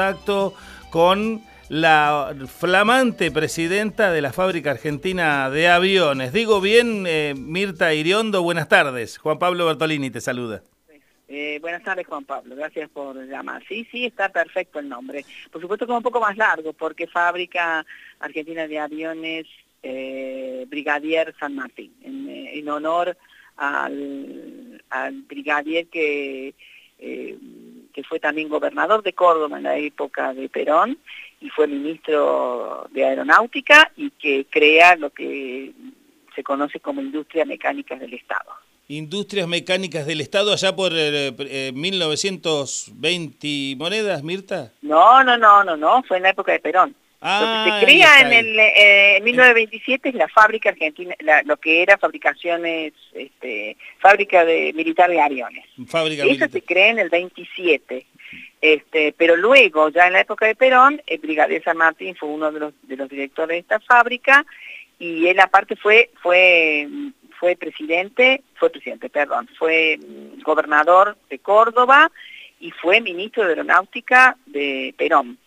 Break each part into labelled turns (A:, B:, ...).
A: contacto con la flamante presidenta de la Fábrica Argentina de Aviones. Digo bien, eh, Mirta Iriondo, buenas tardes. Juan Pablo Bertolini te saluda.
B: Eh, buenas tardes, Juan Pablo. Gracias por llamar. Sí, sí, está perfecto el nombre. Por supuesto que es un poco más largo, porque Fábrica Argentina de Aviones eh, Brigadier San Martín, en, honor al brigadier que que fue también gobernador de Córdoba en la época de Perón y fue ministro de Aeronáutica y que crea lo que se conoce como Industrias Mecánicas del Estado.
A: Industrias Mecánicas del Estado allá por 1920 eh, monedas, Mirta?
B: No, no, no, no, no, fue en la época de Perón lo que se ah, crea en el eh, 1927 es la fábrica argentina, lo que era fabricaciones, este, fábrica de militar de aviones. Fábrica Eso se crea en el 27. Este, pero luego, ya en la época de Perón, el brigadier San Martín fue uno de los, de los directores de esta fábrica y él aparte fue, fue, fue presidente, fue presidente, perdón, fue mm, gobernador de Córdoba y fue ministro de Aeronáutica de Perón.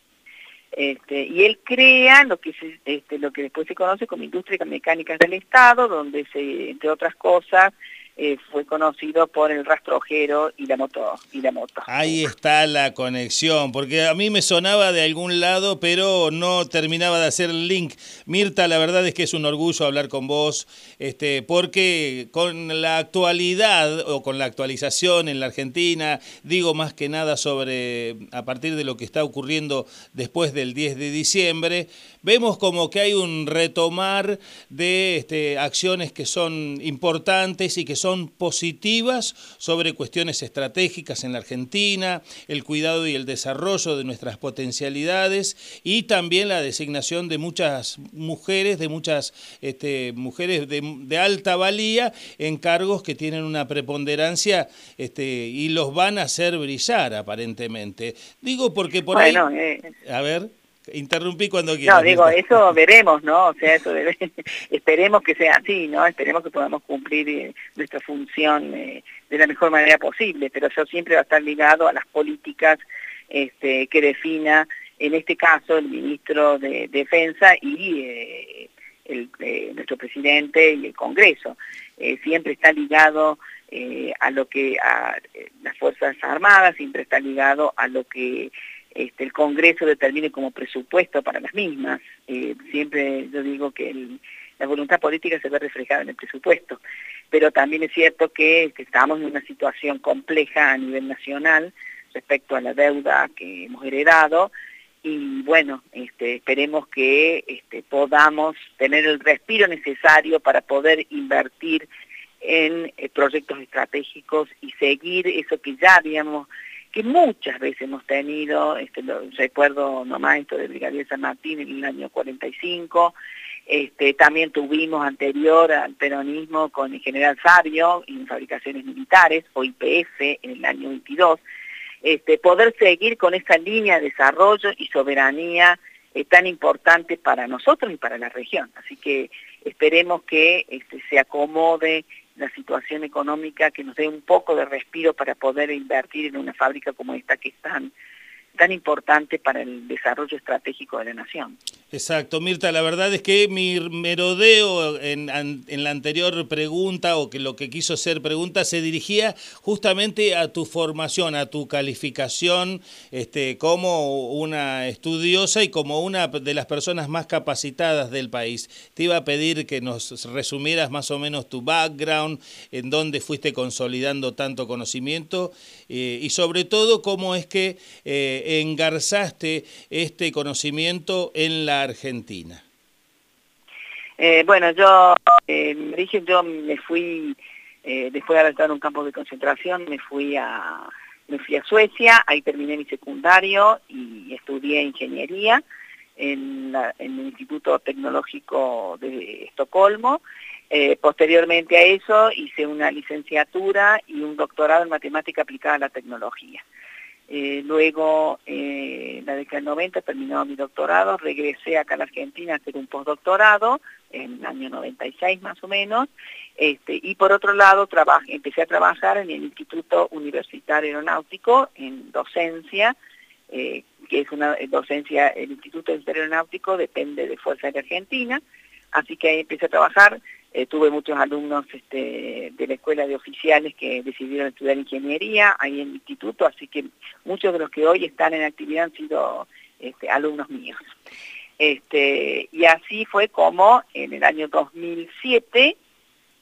B: Este, y él crea lo que, este, lo que después se conoce como Industria Mecánicas del Estado, donde se, entre otras cosas, eh, fue conocido por el rastrojero y la moto y la moto.
A: Ahí está la conexión, porque a mí me sonaba de algún lado, pero no terminaba de hacer el link. Mirta, la verdad es que es un orgullo hablar con vos, este, porque con la actualidad o con la actualización en la Argentina, digo más que nada sobre a partir de lo que está ocurriendo después del 10 de diciembre, vemos como que hay un retomar de este, acciones que son importantes y que son positivas sobre cuestiones estratégicas en la Argentina, el cuidado y el desarrollo de nuestras potencialidades y también la designación de muchas mujeres, de muchas este, mujeres de, alta valía en cargos que tienen una preponderancia este, y los van a hacer brillar aparentemente. Digo porque por ahí... Eh, a ver. Interrumpí cuando quieras.
B: No, digo, eso veremos, ¿no? O sea, eso esperemos que sea así, ¿no? Esperemos que podamos cumplir eh, nuestra función eh, de la mejor manera posible, pero eso siempre va a estar ligado a las políticas este, que defina, en este caso, el ministro de Defensa y eh, el, nuestro presidente y el Congreso. siempre está ligado a lo que a las Fuerzas Armadas, siempre está ligado a lo que este, el Congreso determine como presupuesto para las mismas. Eh, siempre yo digo que la voluntad política se ve reflejada en el presupuesto, pero también es cierto que, estamos en una situación compleja a nivel nacional respecto a la deuda que hemos heredado y bueno, este, esperemos que este, podamos tener el respiro necesario para poder invertir en eh, proyectos estratégicos y seguir eso que ya habíamos que muchas veces hemos tenido, este, recuerdo nomás esto de Brigadier San Martín en el año 45, este, también tuvimos anterior al peronismo con el general Sabio en fabricaciones militares, o IPF en el año 22, este, poder seguir con esa línea de desarrollo y soberanía eh, tan importante para nosotros y para la región. Así que esperemos que se acomode la situación económica que nos dé un poco de respiro para poder invertir en una fábrica como esta que es tan tan importante para el desarrollo estratégico de la nación.
A: Exacto, Mirta, la verdad es que mi merodeo en, la anterior pregunta o que lo que quiso ser pregunta se dirigía justamente a tu formación, a tu calificación este, como una estudiosa y como una de las personas más capacitadas del país. Te iba a pedir que nos resumieras más o menos tu background, en dónde fuiste consolidando tanto conocimiento eh, y sobre todo cómo es que... Eh, engarzaste este conocimiento en la Argentina?
B: Eh, bueno, yo, eh, dije, yo me fui, eh, después de haber en un campo de concentración, me fui a, me fui a Suecia, ahí terminé mi secundario y estudié ingeniería en, el Instituto Tecnológico de Estocolmo. Posteriormente a eso hice una licenciatura y un doctorado en matemática aplicada a la tecnología. Eh, luego, eh, la década del 90, terminó mi doctorado, regresé acá a la Argentina a hacer un postdoctorado, en el año 96 más o menos, este, y por otro lado empecé a trabajar en el Instituto Universitario Aeronáutico, en docencia, eh, que es una docencia, el Instituto Aeronáutico depende de Fuerza Aérea Argentina, así que ahí empecé a trabajar, eh, tuve muchos alumnos este, de la escuela de oficiales que decidieron estudiar ingeniería ahí en el instituto, así que muchos de los que hoy están en actividad han sido este, alumnos míos. Este, y así fue como en el año 2007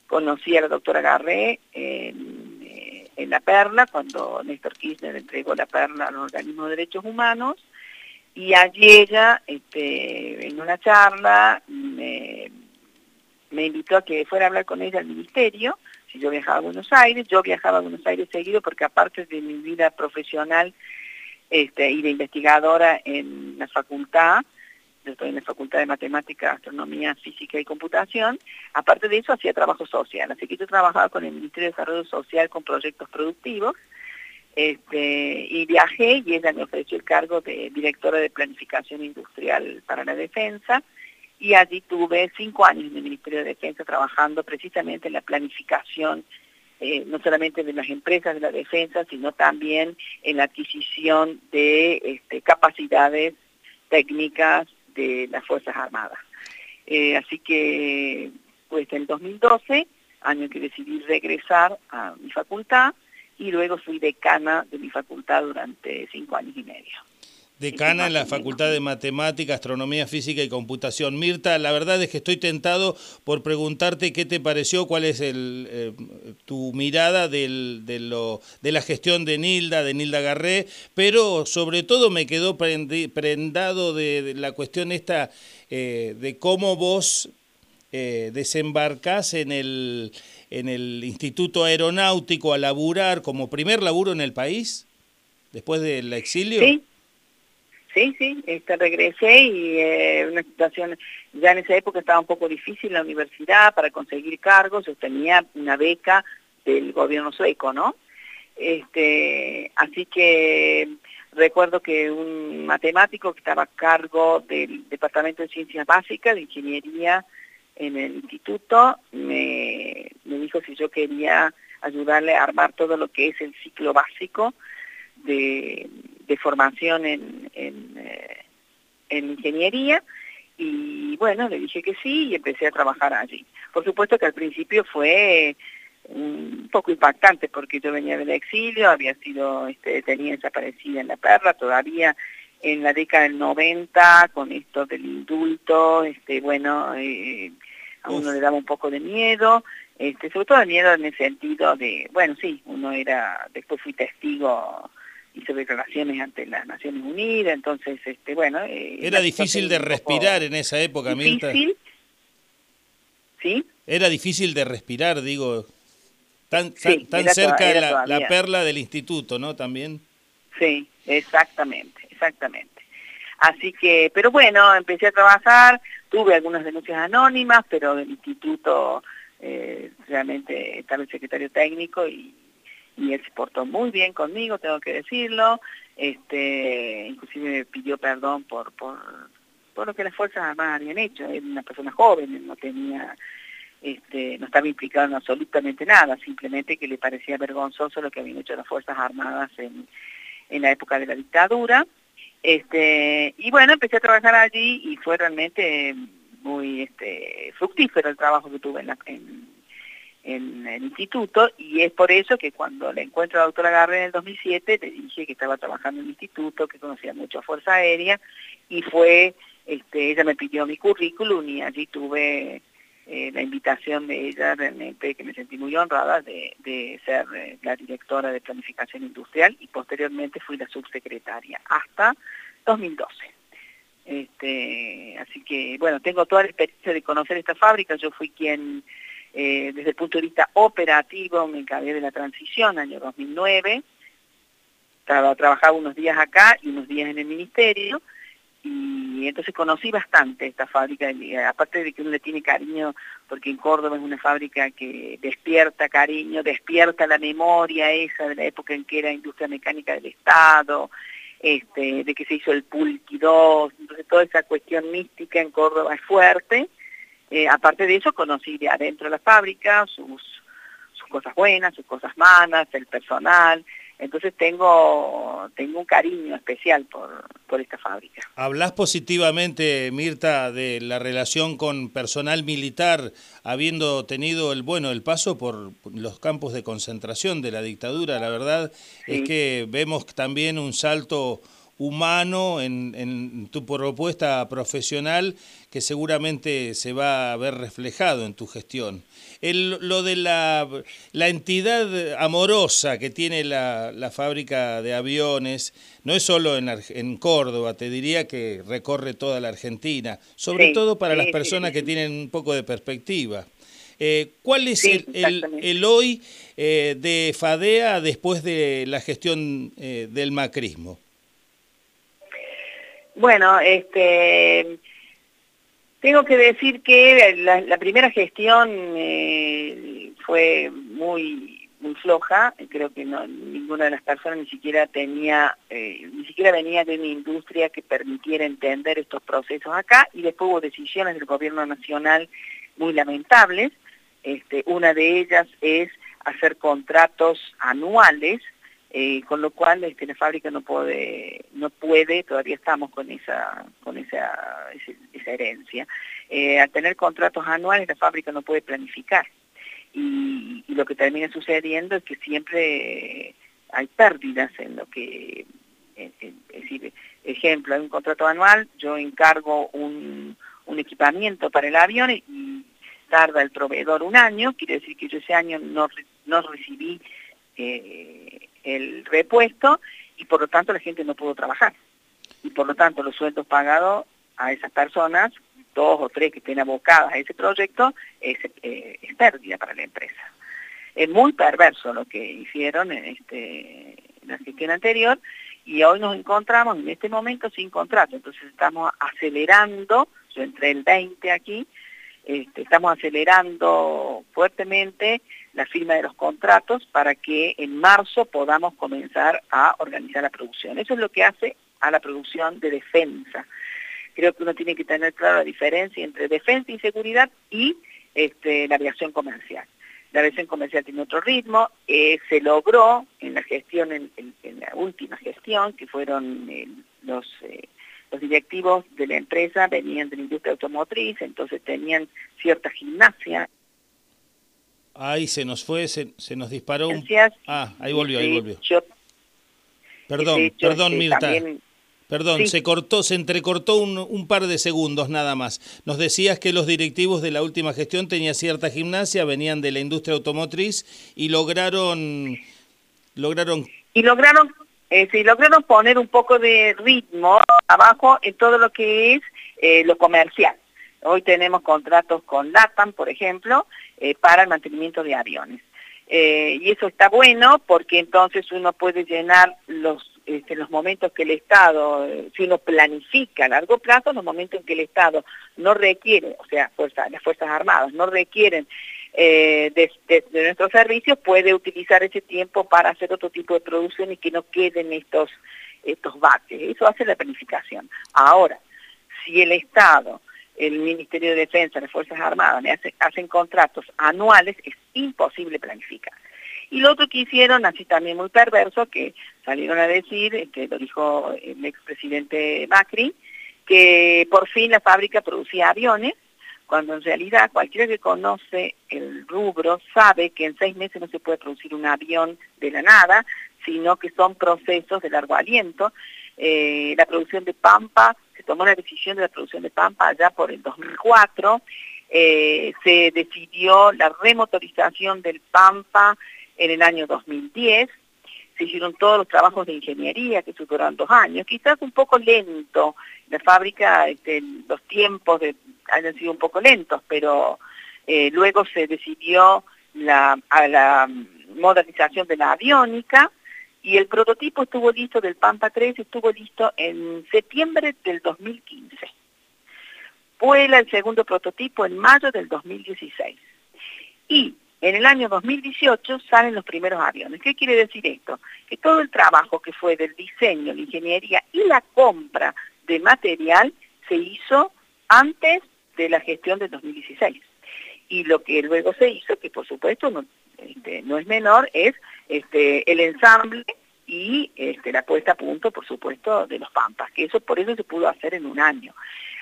B: conocí a la doctora Garré en, eh, en La Perla, cuando Néstor Kirchner entregó La Perla a los organismos de derechos humanos, y allí ella, en una charla, me, me invitó a que fuera a hablar con ella al ministerio, si yo viajaba a Buenos Aires, yo viajaba a Buenos Aires seguido porque aparte de mi vida profesional este, y de investigadora en la facultad, yo estoy en la Facultad de Matemática, Astronomía, Física y Computación, aparte de eso hacía trabajo social, así que yo trabajaba con el Ministerio de Desarrollo Social con proyectos productivos, este, y viajé y ella me ofreció el cargo de directora de Planificación Industrial para la Defensa, y allí tuve cinco años en el Ministerio de Defensa trabajando precisamente en la planificación eh, no solamente de las empresas de la defensa, sino también en la adquisición de este, capacidades técnicas de las Fuerzas Armadas. Eh, así que, pues en 2012, año que decidí regresar a mi facultad, y luego fui decana de mi facultad durante cinco años y medio
A: decana en la Facultad de Matemática, Astronomía Física y Computación. Mirta, la verdad es que estoy tentado por preguntarte qué te pareció, cuál es el, eh, tu mirada del, de, lo, de la gestión de Nilda, de Nilda Garré, pero sobre todo me quedó prendado de, la cuestión esta eh, de cómo vos eh, desembarcás en el, en el Instituto Aeronáutico a laburar como primer laburo en el país, después del exilio.
B: Sí. Sí, sí, este, regresé y eh, una situación, ya en esa época estaba un poco difícil la universidad para conseguir cargos, yo tenía una beca del gobierno sueco, ¿no? Este, así que recuerdo que un matemático que estaba a cargo del Departamento de Ciencias Básicas, de Ingeniería en el instituto, me, me dijo si yo quería ayudarle a armar todo lo que es el ciclo básico de de formación en, eh, en, ingeniería y bueno, le dije que sí y empecé a trabajar allí. Por supuesto que al principio fue un poco impactante porque yo venía del exilio, había sido este, detenida desaparecida en La Perla, todavía en la década del 90 con esto del indulto, este, bueno, eh, a uno le daba un poco de miedo, este, sobre todo de miedo en el sentido de, bueno, sí, uno era, después fui testigo hizo declaraciones ante las Naciones Unidas, entonces, este, bueno...
A: Eh, Era difícil de respirar en esa época,
B: difícil, ¿Sí?
A: Era difícil de respirar, digo, tan, tan, cerca la, la, perla del instituto, ¿no? También.
B: Sí, exactamente, exactamente. Así que, pero bueno, empecé a trabajar, tuve algunas denuncias anónimas, pero del instituto eh, realmente estaba el secretario técnico y y él se portó muy bien conmigo, tengo que decirlo, este, inclusive pidió perdón por, por, por lo que las Fuerzas Armadas habían hecho, era una persona joven, no tenía, este, no estaba implicado en absolutamente nada, simplemente que le parecía vergonzoso lo que habían hecho las Fuerzas Armadas en, en la época de la dictadura, este, y bueno, empecé a trabajar allí y fue realmente muy este, fructífero el trabajo que tuve en, la, en el instituto y es por eso que cuando le encuentro a la doctora Garre en el 2007 le dije que estaba trabajando en el instituto, que conocía mucho a Fuerza Aérea y fue, este, ella me pidió mi currículum y allí tuve eh, la invitación de ella realmente que me sentí muy honrada de, de ser eh, la directora de planificación industrial y posteriormente fui la subsecretaria hasta 2012. Este, así que bueno, tengo toda la experiencia de conocer esta fábrica, yo fui quien eh, desde el punto de vista operativo me encargué de la transición, año 2009, trabajaba unos días acá y unos días en el ministerio, y entonces conocí bastante esta fábrica, aparte de que uno le tiene cariño, porque en Córdoba es una fábrica que despierta cariño, despierta la memoria esa de la época en que era industria mecánica del Estado, este, de que se hizo el Pulqui 2, entonces toda esa cuestión mística en Córdoba es fuerte, eh, aparte de eso, conocí de adentro de la fábrica sus, sus cosas buenas, sus cosas malas, el personal. Entonces tengo, tengo un cariño especial por, por esta fábrica.
A: ¿Hablas positivamente, Mirta, de la relación con personal militar, habiendo tenido el bueno el paso por los campos de concentración de la dictadura? La verdad es que vemos también un salto humano en, tu propuesta profesional que seguramente se va a ver reflejado en tu gestión. El, lo de la, la, entidad amorosa que tiene la, la, fábrica de aviones, no es solo en, en, Córdoba, te diría que recorre toda la Argentina, sobre todo para las personas que tienen un poco de perspectiva. Eh, ¿Cuál es el, el, hoy eh, de FADEA después de la gestión eh, del macrismo?
B: Bueno, este, tengo que decir que la, primera gestión eh, fue muy, muy floja, creo que ninguna de las personas ni siquiera tenía, eh, ni siquiera venía de una industria que permitiera entender estos procesos acá, y después hubo decisiones del gobierno nacional muy lamentables, este, una de ellas es hacer contratos anuales eh, con lo cual la fábrica no puede, no puede, todavía estamos con esa, con esa, esa herencia. Eh, al tener contratos anuales la fábrica no puede planificar y, lo que termina sucediendo es que siempre hay pérdidas en lo que, es decir, ejemplo, hay un contrato anual, yo encargo un, equipamiento para el avión y tarda el proveedor un año, quiere decir que yo ese año no, recibí eh, el repuesto y por lo tanto la gente no pudo trabajar. Y por lo tanto los sueldos pagados a esas personas, dos o tres que estén abocadas a ese proyecto, es, eh, pérdida para la empresa. Es muy perverso lo que hicieron en, este, la gestión anterior y hoy nos encontramos en este momento sin contrato. Entonces estamos acelerando, yo entré el 20 aquí, este, estamos acelerando fuertemente la firma de los contratos para que en marzo podamos comenzar a organizar la producción. Eso es lo que hace a la producción de defensa. Creo que uno tiene que tener clara la diferencia entre defensa y seguridad y este, la aviación comercial. La aviación comercial tiene otro ritmo, eh, se logró en la gestión, en, la última gestión, que fueron eh. Eh, los directivos de la empresa venían de la industria automotriz, entonces tenían cierta gimnasia.
A: Ahí se nos fue, se, nos disparó. Ah, ahí volvió, ahí volvió. perdón, perdón, Mirta. Perdón, se cortó, se entrecortó un, un, par de segundos nada más. Nos decías que los directivos de la última gestión tenían cierta gimnasia, venían de la industria automotriz y lograron, lograron.
B: Y lograron eh, sí, lograron poner un poco de ritmo abajo en todo lo que es eh, lo comercial. Hoy tenemos contratos con LATAM, por ejemplo, eh, para el mantenimiento de aviones. Eh, y eso está bueno porque entonces uno puede llenar los, este, los momentos que el Estado, si uno planifica a largo plazo, los momentos en que el Estado no requiere, o sea, las Fuerzas Armadas no requieren eh, de, nuestros servicios puede utilizar ese tiempo para hacer otro tipo de producción y que no queden estos, estos baches. Eso hace la planificación. Ahora, si el Estado, el Ministerio de Defensa, las Fuerzas Armadas hacen contratos anuales, es imposible planificar. Y lo otro que hicieron, así también muy perverso, que salieron a decir, este, lo dijo el expresidente Macri, que por fin la fábrica producía aviones, cuando en realidad cualquiera que conoce el rubro sabe que en seis meses no se puede producir un avión de la nada, sino que son procesos de largo aliento. Eh, la producción de Pampa, se tomó la decisión de la producción de Pampa allá por el 2004, eh, se decidió la remotorización del Pampa en el año 2010, se hicieron todos los trabajos de ingeniería que duraron dos años, quizás un poco lento, la fábrica, este, los tiempos de hayan sido un poco lentos, pero eh, luego se decidió la, a la modernización de la aviónica y el prototipo estuvo listo del Pampa 3, estuvo listo en septiembre del 2015. Vuela el segundo prototipo en mayo del 2016. Y en el año 2018 salen los primeros aviones. ¿Qué quiere decir esto? Que todo el trabajo que fue del diseño, la ingeniería y la compra de material se hizo antes de la gestión de 2016. Y lo que luego se hizo, que por supuesto no, este, no es menor, es este, el ensamble y este, la puesta a punto, por supuesto, de los Pampas, que eso por eso se pudo hacer en un año.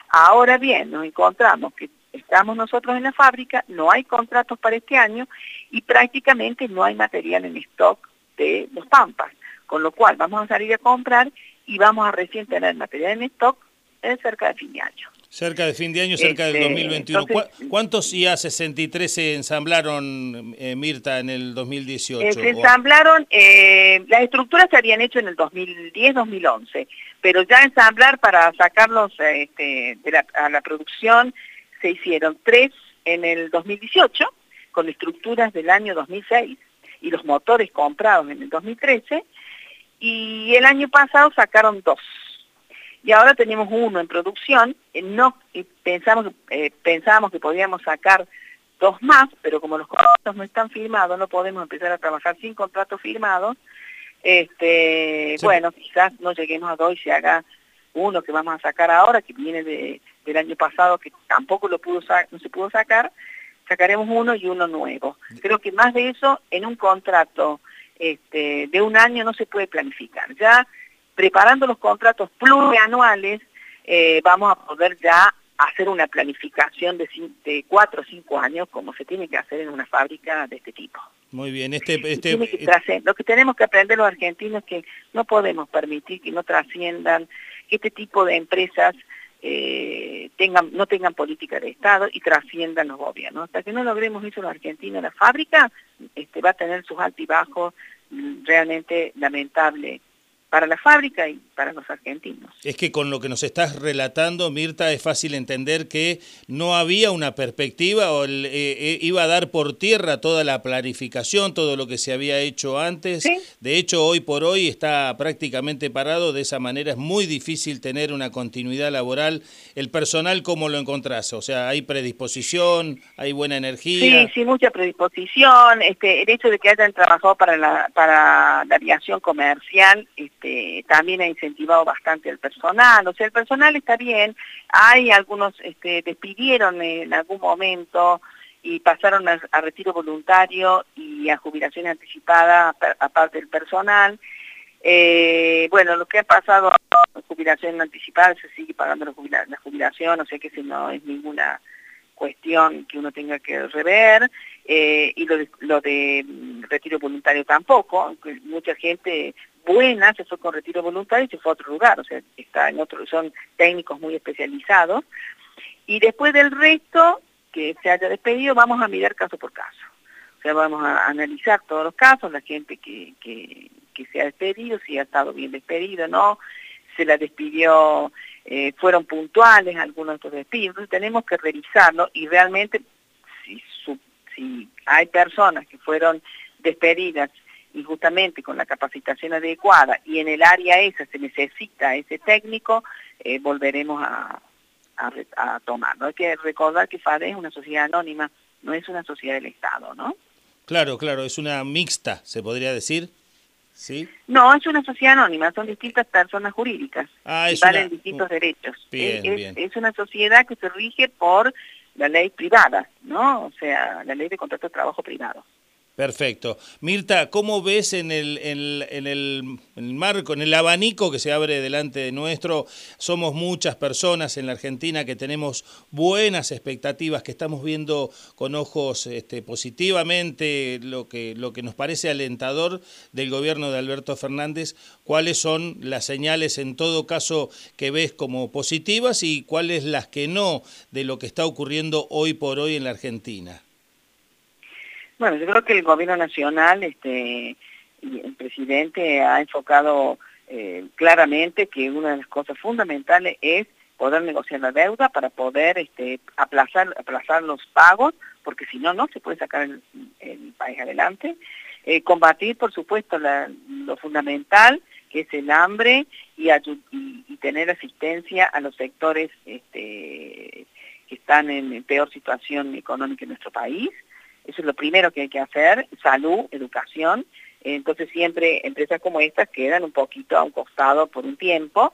B: Ahora bien, nos encontramos que estamos nosotros en la fábrica, no hay contratos para este año y prácticamente no hay material en stock de los Pampas, con lo cual vamos a salir a comprar y vamos a recién tener material en stock en cerca de fin de año.
A: Cerca de fin de año, cerca del 2021. Este, ¿Cuántos IA-63 se ensamblaron, eh, Mirta, en el 2018?
B: Eh, se ensamblaron, eh, las estructuras se habían hecho en el 2010-2011, pero ya ensamblar para sacarlos este, a la producción se hicieron tres en el 2018, con estructuras del año 2006 y los motores comprados en el 2013, y el año pasado sacaron dos y ahora tenemos uno en producción, eh, no pensamos, eh, pensábamos que podíamos sacar dos más, pero como los contratos no están firmados, no podemos empezar a trabajar sin contratos firmados, este, bueno, quizás no lleguemos a dos y se haga uno que vamos a sacar ahora, que viene del año pasado, que tampoco lo pudo no se pudo sacar, sacaremos uno y uno nuevo. Creo que más de eso en un contrato este, de un año no se puede planificar. Ya preparando los contratos plurianuales, eh, vamos a poder ya hacer una planificación de, de cuatro o cinco años como se tiene que hacer en una fábrica de este tipo.
A: Muy bien, este, este
B: eh, lo que tenemos que aprender los argentinos es que no podemos permitir que no trasciendan, que este tipo de empresas eh, tengan, no tengan política de Estado y trasciendan los gobiernos. Hasta que no logremos eso los argentinos, la fábrica este, va a tener sus altibajos mm, realmente lamentables para la fábrica y para los argentinos.
A: Es que con lo que nos estás relatando, Mirta, es fácil entender que no había una perspectiva o eh, eh, iba a dar por tierra toda la planificación, todo lo que se había hecho antes. De hecho, hoy por hoy está prácticamente parado, de esa manera es muy difícil tener una continuidad laboral. ¿El personal cómo lo encontrás? O sea, ¿hay predisposición, hay buena energía?
B: Sí, sí, mucha predisposición. Este, el hecho de que hayan trabajado para la, para la aviación comercial, este, también ha incentivado bastante al personal, o sea, el personal está bien, hay algunos, este, despidieron en algún momento y pasaron a, retiro voluntario y a jubilación anticipada, aparte del personal. Eh, bueno, lo que ha pasado jubilación anticipada se sigue pagando la, jubilación, o sea que si no es ninguna cuestión que uno tenga que rever, eh, y lo de, lo de, mm, retiro voluntario tampoco, mucha gente buena se fue con retiro voluntario y se fue a otro lugar, o sea, está en otro, son técnicos muy especializados, y después del resto que se haya despedido vamos a mirar caso por caso. O sea, vamos a analizar todos los casos, la gente que, que, que se ha despedido, si ha estado bien despedido, no, se la despidió, eh, fueron puntuales algunos de estos despidos, entonces tenemos que revisarlo y realmente si, si hay personas que fueron despedidas y justamente con la capacitación adecuada y en el área esa se necesita ese técnico, eh, volveremos a, a, tomarlo. Hay que recordar que FADE es una sociedad anónima, no es una sociedad del Estado, ¿no?
A: Claro, claro, es una mixta, se podría decir. ¿Sí?
B: No, es una sociedad anónima, son distintas personas jurídicas ah, valen distintos derechos.
A: Bien,
B: es,
A: bien.
B: es una sociedad que se rige por la ley privada, ¿no? O sea, la ley de contrato de trabajo privado.
A: Perfecto. Mirta, ¿cómo ves en el, en, marco, en el abanico que se abre delante de nuestro? Somos muchas personas en la Argentina que tenemos buenas expectativas, que estamos viendo con ojos este, positivamente lo que, lo que nos parece alentador del gobierno de Alberto Fernández. ¿Cuáles son las señales en todo caso que ves como positivas y cuáles las que no de lo que está ocurriendo hoy por hoy en la Argentina?
B: Bueno, yo creo que el gobierno nacional, este, el presidente ha enfocado eh, claramente que una de las cosas fundamentales es poder negociar la deuda para poder este, aplazar, aplazar los pagos, porque si no, no se puede sacar el, país adelante. Eh, combatir, por supuesto, lo fundamental, que es el hambre, y, tener asistencia a los sectores este, que están en peor situación económica en nuestro país. Eso es lo primero que hay que hacer, salud, educación. Entonces siempre empresas como estas quedan un poquito a un costado por un tiempo,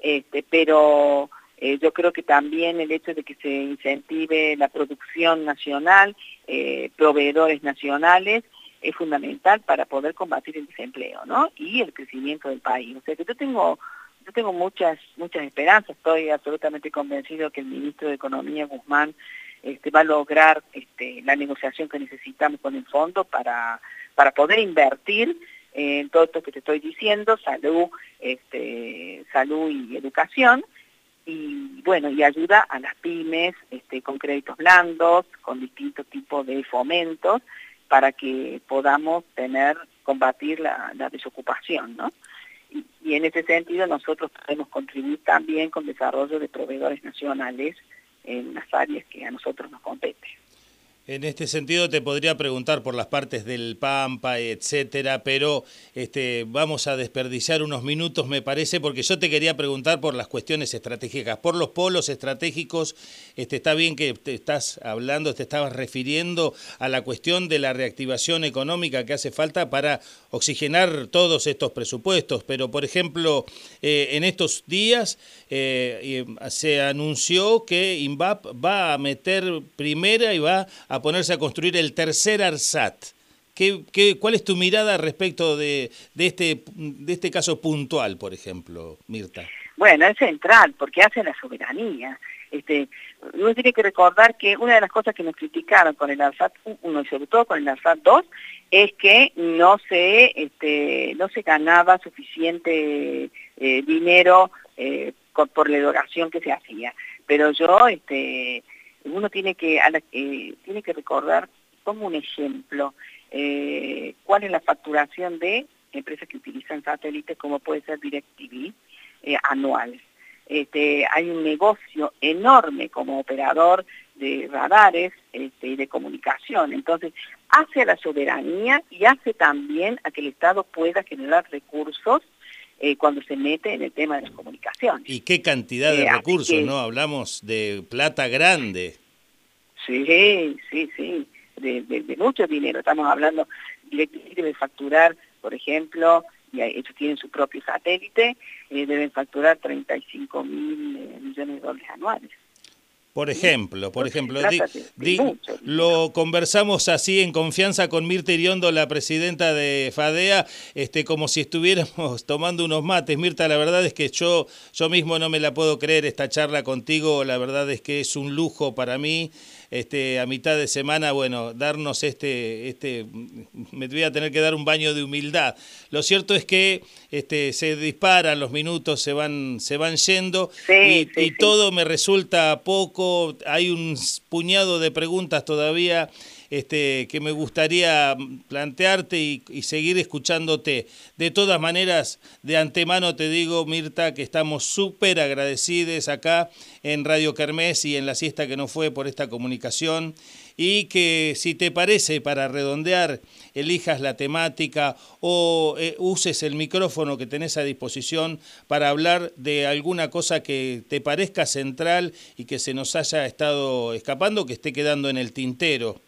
B: este, pero eh, yo creo que también el hecho de que se incentive la producción nacional, eh, proveedores nacionales, es fundamental para poder combatir el desempleo, ¿no? Y el crecimiento del país. O sea que yo tengo, yo tengo muchas, muchas esperanzas, estoy absolutamente convencido que el ministro de Economía, Guzmán, este, va a lograr este, la negociación que necesitamos con el fondo para, para poder invertir en todo esto que te estoy diciendo, salud, este, salud y educación, y bueno, y ayuda a las pymes con créditos blandos, con distintos tipos de fomentos, para que podamos tener, combatir la, desocupación, ¿no? Y, en ese sentido nosotros podemos contribuir también con desarrollo de proveedores nacionales en las áreas que a nosotros nos competen.
A: En este sentido te podría preguntar por las partes del Pampa, etcétera, pero este, vamos a desperdiciar unos minutos, me parece, porque yo te quería preguntar por las cuestiones estratégicas, por los polos estratégicos. Este, está bien que te estás hablando, te estabas refiriendo a la cuestión de la reactivación económica que hace falta para oxigenar todos estos presupuestos, pero por ejemplo, eh, en estos días eh, se anunció que INVAP va a meter primera y va a a ponerse a construir el tercer ARSAT. ¿Qué, qué, cuál es tu mirada respecto de, de, este, de este caso puntual, por ejemplo, Mirta?
B: Bueno, es central, porque hace la soberanía. Este, uno tiene que recordar que una de las cosas que nos criticaron con el ARSAT 1 y sobre todo con el ARSAT 2 es que no se, este, no se ganaba suficiente eh, dinero eh, por la erogación que se hacía. Pero yo este, uno tiene que, eh, tiene que recordar como un ejemplo eh, cuál es la facturación de empresas que utilizan satélites como puede ser DirecTV eh, anual. Este, hay un negocio enorme como operador de radares este, y de comunicación. Entonces, hace a la soberanía y hace también a que el Estado pueda generar recursos eh, cuando se mete en el tema de las comunicaciones.
A: ¿Y qué cantidad de eh, recursos, no? Hablamos de plata grande.
B: Sí, sí, sí, de, mucho dinero. Estamos hablando, directamente de facturar, por ejemplo, y ellos tienen su propio satélite, eh, deben facturar 35 mil millones de dólares anuales.
A: Por ejemplo, por ejemplo, lo conversamos así en confianza con Mirta Iriondo, la presidenta de FADEA, este, como si estuviéramos tomando unos mates. Mirta, la verdad es que yo, yo mismo no me la puedo creer esta charla contigo, la verdad es que es un lujo para mí este, a mitad de semana, bueno, darnos este, este, me voy a tener que dar un baño de humildad. Lo cierto es que este, se disparan los minutos, se van, se van yendo y, y todo me resulta poco, hay un puñado de preguntas todavía este, que me gustaría plantearte y, seguir escuchándote. De todas maneras, de antemano te digo, Mirta, que estamos súper agradecidos acá en Radio Kermés y en la siesta que no fue por esta comunicación y que si te parece, para redondear, elijas la temática o eh, uses el micrófono que tenés a disposición para hablar de alguna cosa que te parezca central y que se nos haya estado escapando, que esté quedando en el tintero.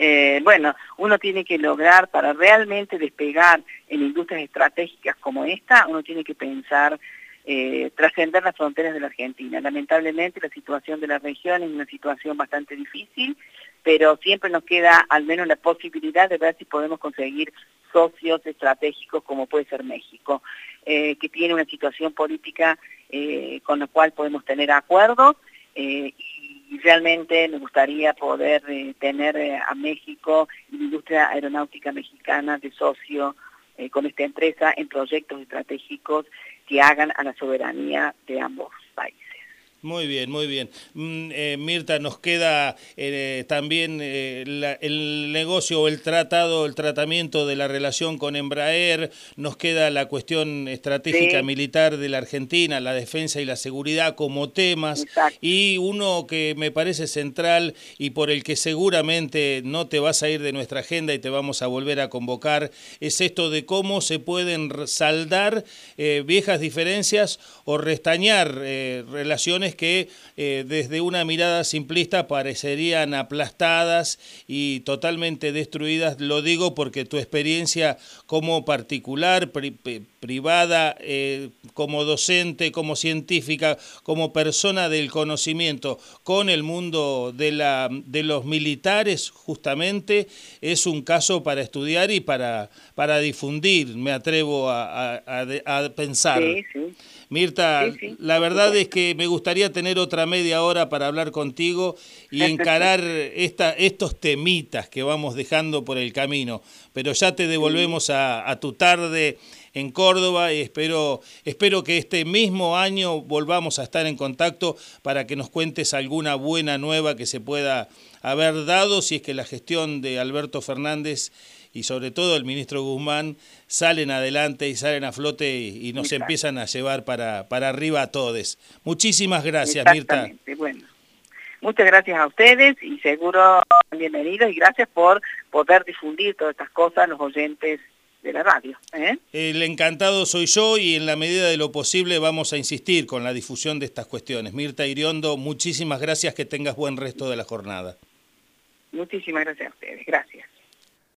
B: Eh, bueno, uno tiene que lograr, para realmente despegar en industrias estratégicas como esta, uno tiene que pensar eh, trascender las fronteras de la Argentina. Lamentablemente la situación de la región es una situación bastante difícil, pero siempre nos queda al menos la posibilidad de ver si podemos conseguir socios estratégicos como puede ser México, eh, que tiene una situación política con la cual podemos tener acuerdos y realmente me gustaría poder eh, tener eh, a México y la industria aeronáutica mexicana de socio eh, con esta empresa en proyectos estratégicos que hagan a la soberanía de ambos países.
A: Muy bien, muy bien. Mm, eh, Mirta, nos queda eh, también eh, el negocio o el tratado, el tratamiento de la relación con Embraer, nos queda la cuestión estratégica militar de la Argentina, la defensa y la seguridad como temas, y uno que me parece central y por el que seguramente no te vas a ir de nuestra agenda y te vamos a volver a convocar, es esto de cómo se pueden saldar viejas diferencias o restañar relaciones que eh, desde una mirada simplista parecerían aplastadas y totalmente destruidas. Lo digo porque tu experiencia como particular, privada, eh, como docente, como científica, como persona del conocimiento con el mundo de, la, de los militares, justamente, es un caso para estudiar y para, para difundir, me atrevo a, a, pensar. Mirta, la verdad es que me gustaría tener otra media hora para hablar contigo y encarar esta, estos temitas que vamos dejando por el camino, pero ya te devolvemos a, a tu tarde en Córdoba y espero, espero que este mismo año volvamos a estar en contacto para que nos cuentes alguna buena nueva que se pueda haber dado si es que la gestión de Alberto Fernández y sobre todo el ministro Guzmán salen adelante y salen a flote y, nos empiezan a llevar para, para arriba a todos. Muchísimas gracias, Mirta.
B: Bueno. Muchas gracias a ustedes y seguro bienvenidos y gracias por poder difundir todas estas cosas los oyentes de la radio. ¿eh?
A: El encantado soy yo y en la medida de lo posible vamos a insistir con la difusión de estas cuestiones. Mirta Iriondo, muchísimas gracias, que tengas buen resto de la jornada.
B: Muchísimas gracias a ustedes, gracias.